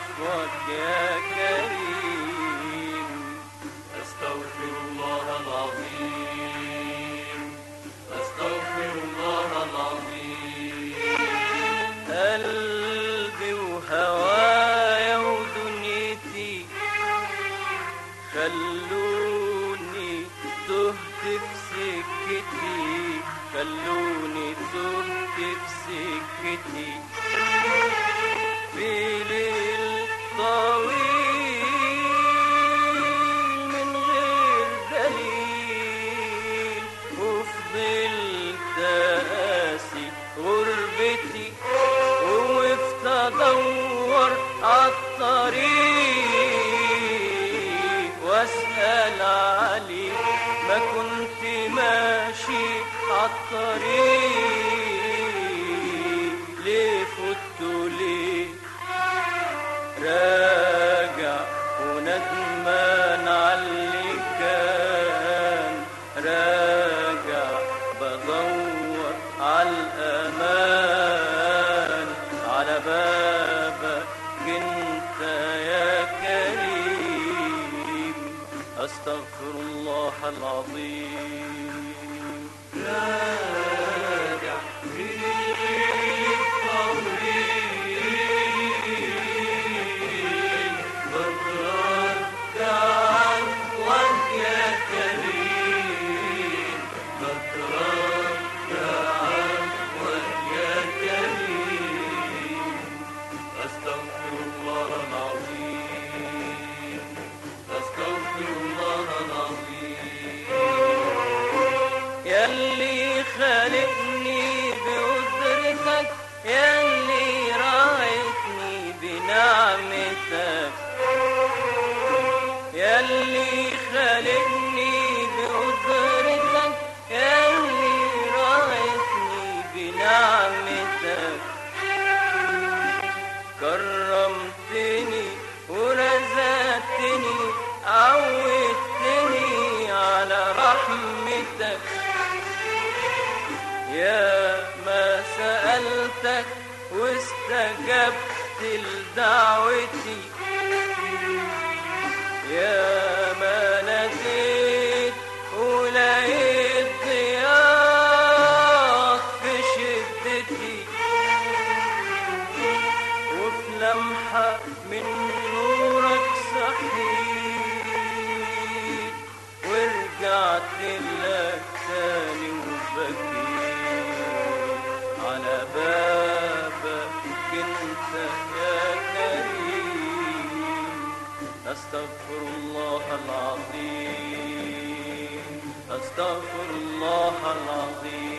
عفوك يا كريم. أستغفر الله العظيم. أستغفر الله العظيم. قلبي وهوايا ودنيتي خلوني تهت في سكتي خلوني تهت في سكتي العلي ما كنت ماشي عالطريق واستغفر الله العظيم. لا سألتك واستجبت لدعوتي. يا منادي أستغفر الله العظيم